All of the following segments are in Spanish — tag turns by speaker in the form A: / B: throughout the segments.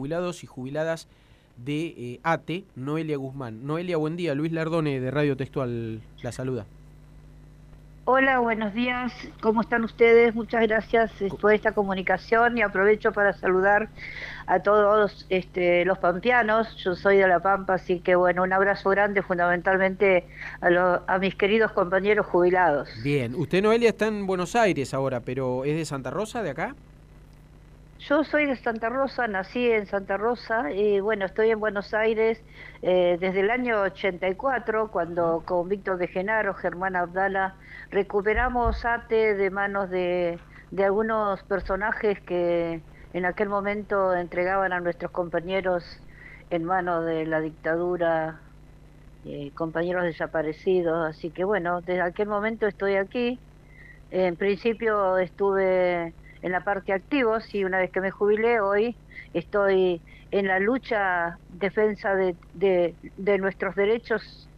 A: jubilados y jubiladas de eh, ATE, Noelia Guzmán. Noelia, buen día. Luis Lardone de Radio Textual la saluda.
B: Hola, buenos días. ¿Cómo están ustedes? Muchas gracias eh, por esta comunicación y aprovecho para saludar a todos este, los pampeanos. Yo soy de La Pampa, así que bueno, un abrazo grande fundamentalmente a, a mis queridos compañeros jubilados.
A: Bien, usted Noelia está en Buenos Aires ahora, pero ¿es de Santa Rosa, de acá?
B: Yo soy de Santa Rosa, nací en Santa Rosa y bueno, estoy en Buenos Aires eh, desde el año 84, cuando con Víctor de Genaro, Germán Abdala, recuperamos ATE de manos de, algunos personajes que en aquel momento entregaban a nuestros compañeros en manos de la dictadura, eh, compañeros desaparecidos. Así que bueno, desde aquel momento estoy aquí. En principio estuve en la parte activos y una vez que me jubilé hoy estoy en la lucha defensa de, de, nuestros derechos,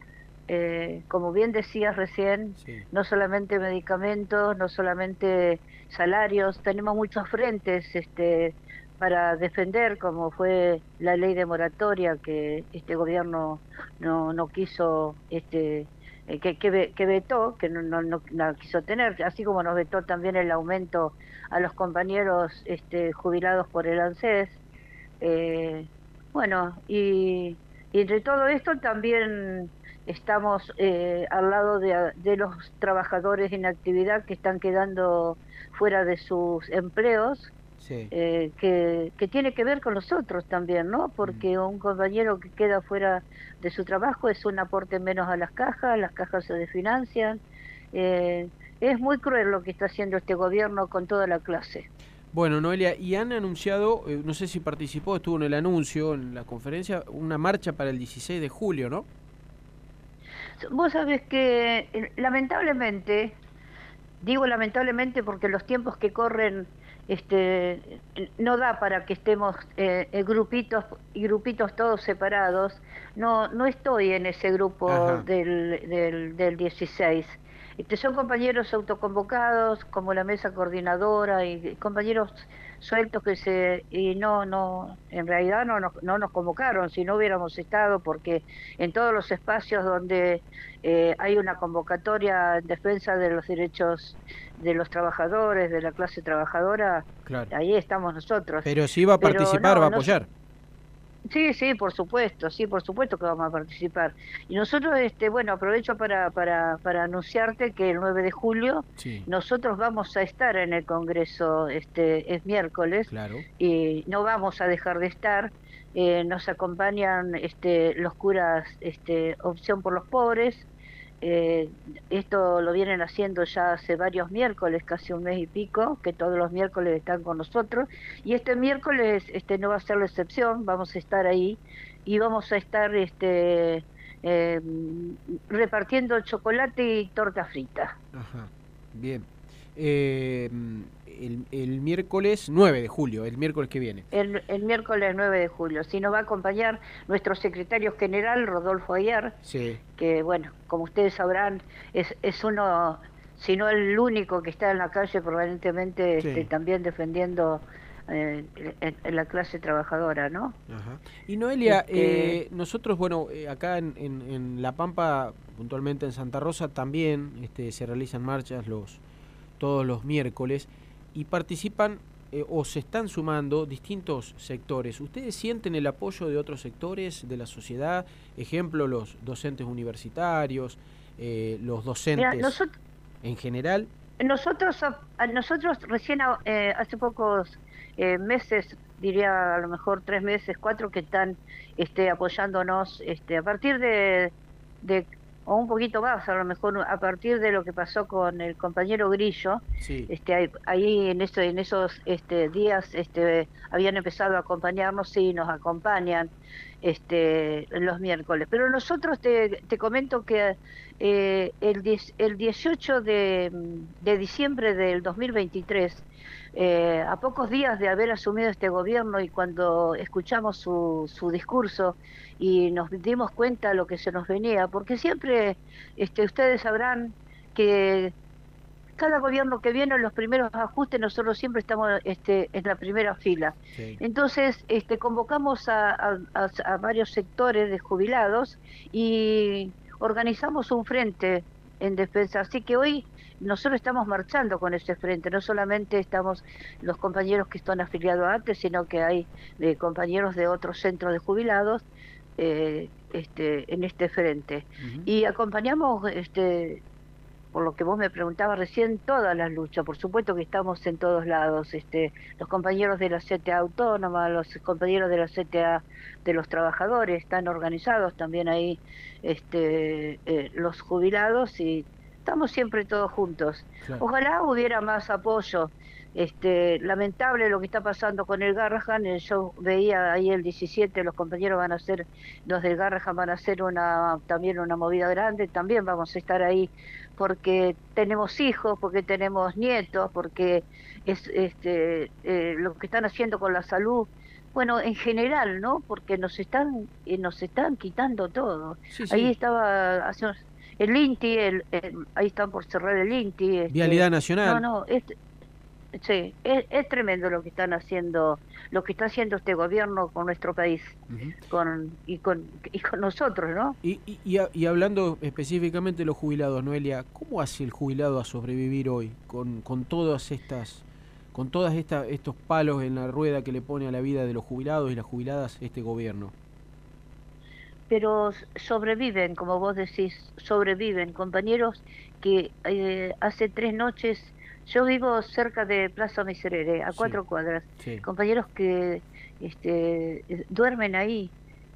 B: eh, como bien decías recién, no solamente medicamentos, no solamente salarios, tenemos muchos frentes este, para defender, como fue la ley de moratoria que este gobierno no, no quiso este, eh, que, que, vetó, que no, no, no, quiso tener, así como nos vetó también el aumento a los compañeros este, jubilados por el ANSES. Eh, bueno, y, entre todo esto también estamos eh, al lado de, de, los trabajadores en actividad que están quedando fuera de sus empleos eh, que, que, tiene que ver con nosotros también, ¿no? Porque mm. un compañero que queda fuera de su trabajo es un aporte menos a las cajas, las cajas se desfinancian. Eh, es muy cruel lo que está haciendo este gobierno con toda la clase.
A: Bueno, Noelia, y han anunciado, eh, no sé si participó, estuvo en el anuncio, en la conferencia, una marcha para el 16 de julio, ¿no?
B: Vos sabés que lamentablemente, digo lamentablemente porque los tiempos que corren este, no da para que estemos eh, grupitos y grupitos todos separados. No, no estoy en ese grupo del, del, del 16. Este, son compañeros autoconvocados como la mesa coordinadora y compañeros sueltos que se y no no en realidad no nos, no nos convocaron. Si no hubiéramos estado porque en todos los espacios donde eh, hay una convocatoria en defensa de los derechos de los trabajadores de la clase trabajadora ahí estamos nosotros.
A: Pero si va a participar va a apoyar
B: Sí, sí, por supuesto, sí, por supuesto que vamos a participar. Y nosotros, este, bueno, aprovecho para, para, para anunciarte que el 9 de julio nosotros vamos a estar en el Congreso, este, es miércoles, y no vamos a dejar de estar. Eh, nos acompañan este, los curas este, Opción por los Pobres, eh, esto lo vienen haciendo ya hace varios miércoles, casi un mes y pico, que todos los miércoles están con nosotros. Y este miércoles este no va a ser la excepción, vamos a estar ahí y vamos a estar este eh, repartiendo chocolate y torta frita.
A: Ajá, bien. Eh, el, miércoles 9 de julio, el miércoles que viene.
B: El, el, miércoles 9 de julio. Si nos va a acompañar nuestro secretario general, Rodolfo Ayer, que, bueno, como ustedes sabrán, es, es uno, si no el único que está en la calle permanentemente este, también defendiendo eh, en, la clase trabajadora, ¿no?
A: Ajá. Y Noelia, este eh, nosotros, bueno, eh, acá en, en, en, La Pampa, puntualmente en Santa Rosa, también este, se realizan marchas los todos los miércoles y participan eh, o se están sumando distintos sectores. ¿Ustedes sienten el apoyo de otros sectores de la sociedad? Ejemplo, los docentes universitarios, eh, los docentes en general.
B: Nosotros, nosotros recién eh, hace pocos meses, diría a lo mejor tres meses, cuatro, que están este, apoyándonos este, a partir de, de o un poquito más, a lo mejor a partir de lo que pasó con el compañero Grillo, este, ahí en, en esos este, días este, habían empezado a acompañarnos, y nos acompañan este, los miércoles. Pero nosotros te, te comento que eh, el, el 18 de, de diciembre del 2023, eh, a pocos días de haber asumido este gobierno y cuando escuchamos su, su discurso y nos dimos cuenta de lo que se nos venía, porque siempre este, ustedes sabrán que cada gobierno que viene, los primeros ajustes, nosotros siempre estamos este, en la primera fila. Entonces, este, convocamos a, varios sectores de jubilados y organizamos un frente en defensa. Así que hoy nosotros estamos marchando con ese frente, no solamente estamos los compañeros que están afiliados antes, sino que hay eh, compañeros de otros centros de jubilados eh, este, en este frente. Y acompañamos este, por lo que vos me preguntabas recién, todas las luchas, por supuesto que estamos en todos lados, este, los compañeros de la CTA autónoma, los compañeros de la CTA de los trabajadores están organizados también ahí, este, eh, los jubilados y estamos siempre todos juntos. Ojalá hubiera más apoyo. Este, lamentable lo que está pasando con el Garrahan. Eh, yo veía ahí el 17, los compañeros van a hacer, los del Garrahan van a hacer una también una movida grande. También vamos a estar ahí porque tenemos hijos, porque tenemos nietos, porque es este, eh, lo que están haciendo con la salud. Bueno, en general, ¿no? Porque nos están eh, nos están quitando todo. Ahí estaba el INTI, el, ahí están por cerrar el INTI.
A: Este, Vialidad Nacional.
B: No, no, este, Sí, es, tremendo lo que están haciendo, lo que está haciendo este gobierno con nuestro país, con y con y con nosotros, ¿no?
A: Y, y, y, hablando específicamente de los jubilados, Noelia, ¿cómo hace el jubilado a sobrevivir hoy con, con todas estas con todas estos palos en la rueda que le pone a la vida de los jubilados y las jubiladas este gobierno?
B: Pero sobreviven, como vos decís, sobreviven compañeros que eh, hace tres noches yo vivo cerca de Plaza Miserere, a cuatro cuadras. Compañeros que este, duermen ahí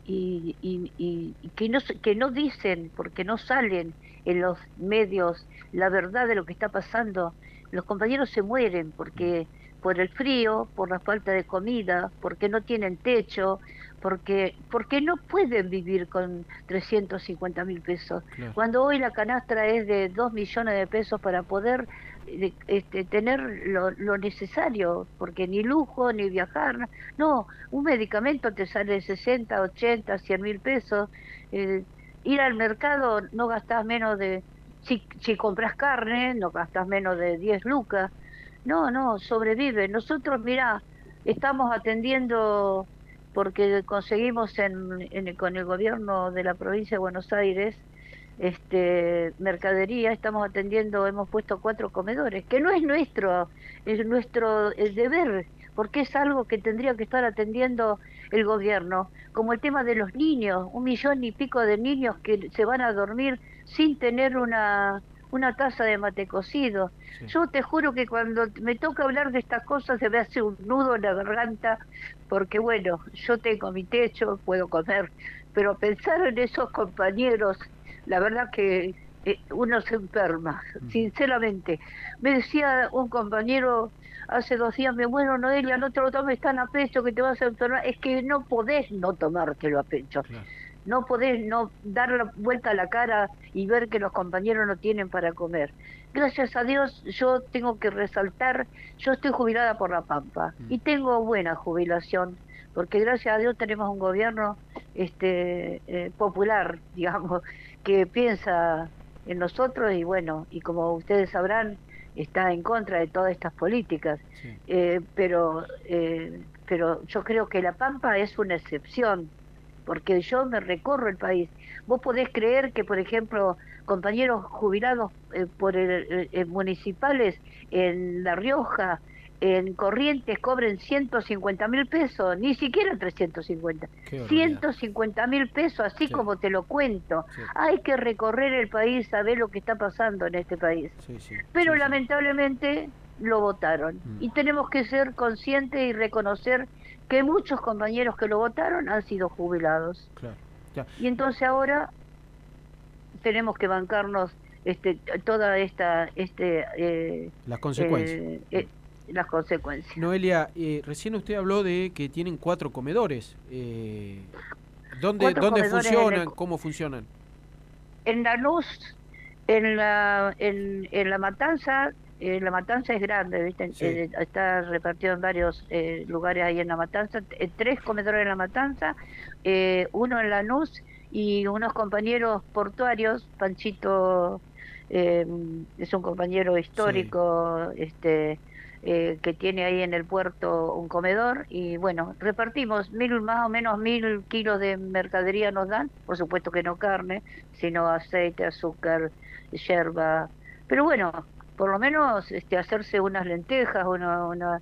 B: y, y, que, no, que no dicen, porque no salen en los medios la verdad de lo que está pasando. Los compañeros se mueren porque por el frío, por la falta de comida, porque no tienen techo, porque porque no pueden vivir con 350 mil pesos. Cuando hoy la canastra es de 2 millones de pesos para poder este, tener lo, necesario, porque ni lujo, ni viajar, no, un medicamento te sale 60, 80, 100 mil pesos, eh, ir al mercado no gastas menos de, si, si compras carne, no gastas menos de 10 lucas, no, no, sobrevive. Nosotros, mira, estamos atendiendo, porque conseguimos en, con el gobierno de la provincia de Buenos Aires, este, mercadería, estamos atendiendo, hemos puesto cuatro comedores, que no es nuestro, es nuestro deber, porque es algo que tendría que estar atendiendo el gobierno, como el tema de los niños, un millón y pico de niños que se van a dormir sin tener una, una taza de mate cocido. Yo te juro que cuando me toca hablar de estas cosas se me hace un nudo en la garganta, porque bueno, yo tengo mi techo, puedo comer, pero pensar en esos compañeros la verdad que eh, uno se enferma, sinceramente. Me decía un compañero hace dos días, me bueno, Noelia, no te lo tomes tan a pecho que te vas a enfermar. Es que no podés no tomártelo a pecho. No podés no dar la vuelta a la cara y ver que los compañeros no tienen para comer. Gracias a Dios, yo tengo que resaltar, yo estoy jubilada por la Pampa mm. y tengo buena jubilación, porque gracias a Dios tenemos un gobierno este eh, popular, digamos, que piensa en nosotros y bueno, y como ustedes sabrán, está en contra de todas estas políticas. Eh, pero, eh, pero yo creo que La Pampa es una excepción, porque yo me recorro el país. Vos podés creer que, por ejemplo, compañeros jubilados eh, por el, municipales en La Rioja, en Corrientes cobren 150 mil pesos, ni siquiera 350, 150 mil pesos, así como te lo cuento. Hay que recorrer el país, saber lo que está pasando en este país. Pero lamentablemente lo votaron mm. y tenemos que ser conscientes y reconocer que muchos compañeros que lo votaron han sido jubilados. Y entonces ahora tenemos que bancarnos este, toda esta este
A: eh, las consecuencias
B: eh, eh, las consecuencias.
A: Noelia, eh, recién usted habló de que tienen cuatro comedores. Eh, ¿Dónde, ¿dónde funcionan? ¿Cómo funcionan?
B: En la luz, en la, en, en la matanza, eh, la matanza es grande, ¿viste? Eh, está repartido en varios lugares ahí en la matanza. tres comedores en la matanza, uno en la luz y unos compañeros portuarios, Panchito es un compañero histórico, este eh, que tiene ahí en el puerto un comedor. Y bueno, repartimos mil, más o menos mil kilos de mercadería nos dan, por supuesto que no carne, sino aceite, azúcar, yerba, pero bueno, por lo menos este, hacerse unas lentejas, una, una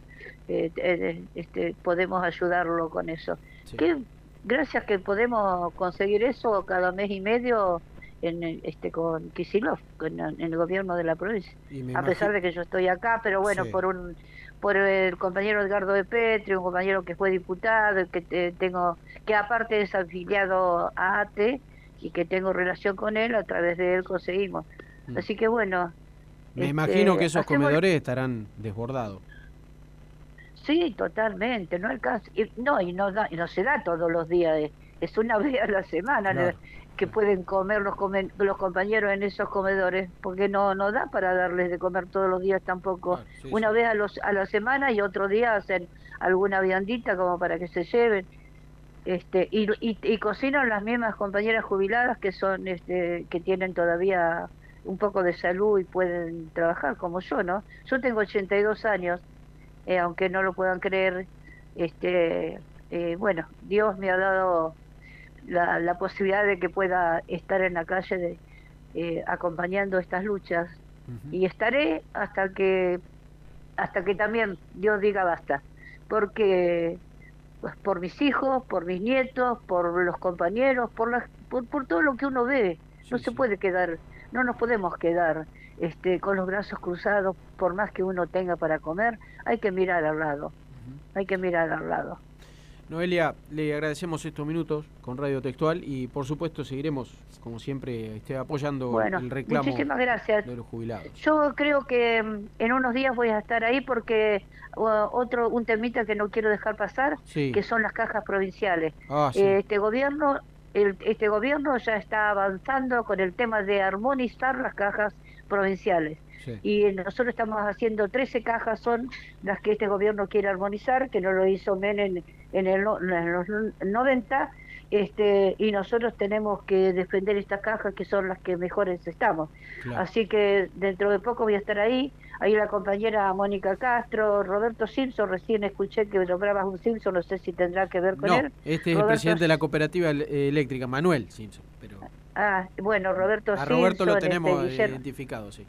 B: eh, eh, este, podemos ayudarlo con eso. Que, gracias que podemos conseguir eso cada mes y medio, en este con Kisilov, en, el gobierno de la provincia. A pesar de que yo estoy acá, pero bueno, por un por el compañero Edgardo de Petri, un compañero que fue diputado, que tengo que aparte es afiliado a ATE y que tengo relación con él, a través de él conseguimos. Mm. Así que bueno.
A: Me imagino este, que esos comedores estarán desbordados.
B: Sí, totalmente, no alcanza, y, no y no da, y no se da todos los días, es una vez a la semana que pueden comer los, los compañeros en esos comedores, porque no no da para darles de comer todos los días tampoco. Una vez a, los, a la semana y otro día hacen alguna viandita como para que se lleven. Este, y, y, cocinan las mismas compañeras jubiladas que son este, que tienen todavía un poco de salud y pueden trabajar como yo, ¿no? Yo tengo 82 años, eh, aunque no lo puedan creer, este, eh, bueno, Dios me ha dado la, posibilidad de que pueda estar en la calle de, eh, acompañando estas luchas. Y estaré hasta que hasta que también Dios diga basta. Porque pues, por mis hijos por mis nietos por los compañeros por las por, todo lo que uno ve. No se puede quedar no nos podemos quedar este con los brazos cruzados por más que uno tenga para comer hay que mirar al lado hay que mirar al lado
A: Noelia, le agradecemos estos minutos con Radio Textual y por supuesto seguiremos, como siempre, este, apoyando el reclamo
B: muchísimas gracias.
A: de los jubilados.
B: Yo creo que mm, en unos días voy a estar ahí porque otro un temita que no quiero dejar pasar, que son las cajas provinciales. Ah, este gobierno el, este gobierno ya está avanzando con el tema de armonizar las cajas provinciales. Y nosotros estamos haciendo 13 cajas, son las que este gobierno quiere armonizar, que no lo hizo Menem en, el, en los 90, este, y nosotros tenemos que defender estas cajas que son las que mejores estamos. Así que dentro de poco voy a estar ahí, ahí la compañera Mónica Castro, Roberto Simpson, recién escuché que nombrabas un Simpson, no sé si tendrá que ver con
A: no,
B: él.
A: Este es el presidente de la cooperativa eléctrica, Manuel Simpson. Pero...
B: Ah, bueno, Roberto
A: A Roberto lo tenemos este, identificado, sí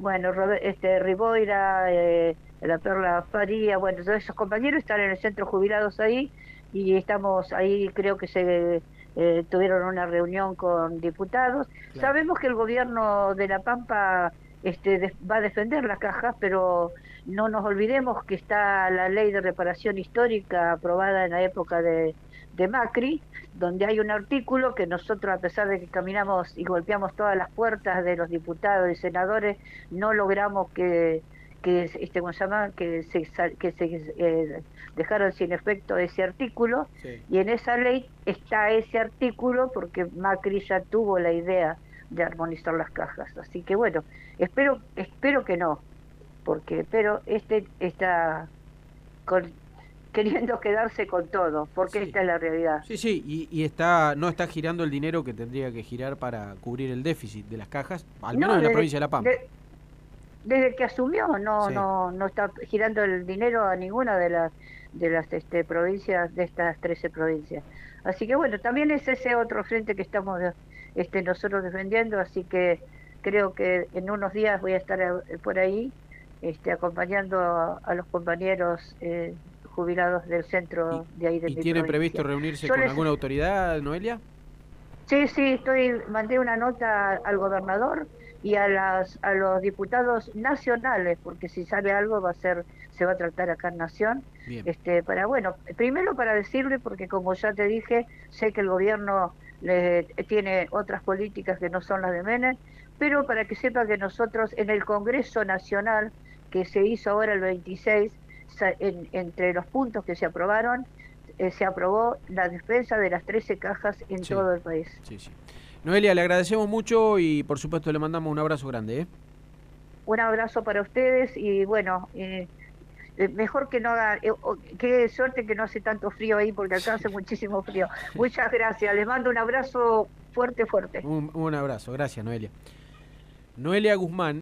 B: bueno, este, Riboira, eh, la Perla Faría, bueno, todos esos compañeros están en el centro jubilados ahí y estamos ahí, creo que se eh, tuvieron una reunión con diputados. Sabemos que el gobierno de La Pampa este, va a defender las cajas, pero no nos olvidemos que está la ley de reparación histórica aprobada en la época de, de Macri, donde hay un artículo que nosotros, a pesar de que caminamos y golpeamos todas las puertas de los diputados y senadores, no logramos que, que este, ¿cómo se llama? que se, que se eh, dejaron sin efecto ese artículo, y en esa ley está ese artículo porque Macri ya tuvo la idea de armonizar las cajas. Así que bueno, espero, espero que no, porque pero este está con, queriendo quedarse con todo, porque esta es la realidad.
A: Sí, sí, y, está no está girando el dinero que tendría que girar para cubrir el déficit de las cajas, al menos en la provincia de La Pampa.
B: Desde que asumió no no no está girando el dinero a ninguna de las de las este, provincias de estas 13 provincias. Así que bueno, también es ese otro frente que estamos este nosotros defendiendo, así que creo que en unos días voy a estar eh, por ahí este, acompañando a, los compañeros eh, jubilados del centro de ahí de
A: ¿Y tiene previsto reunirse con alguna autoridad, Noelia?
B: Sí, sí, estoy mandé una nota al gobernador y a las a los diputados nacionales, porque si sale algo va a ser se va a tratar acá en Nación. Este para bueno, primero para decirle porque como ya te dije, sé que el gobierno le, tiene otras políticas que no son las de Menem, pero para que sepa que nosotros en el Congreso Nacional que se hizo ahora el 26 entre los puntos que se aprobaron, eh, se aprobó la defensa de las 13 cajas en todo el país.
A: Noelia, le agradecemos mucho y por supuesto le mandamos un abrazo grande. ¿eh?
B: Un abrazo para ustedes y bueno, eh, mejor que no haga, qué suerte que no hace tanto frío ahí porque acá hace muchísimo frío. Muchas gracias, les mando un abrazo fuerte, fuerte.
A: un abrazo, gracias Noelia. Noelia Guzmán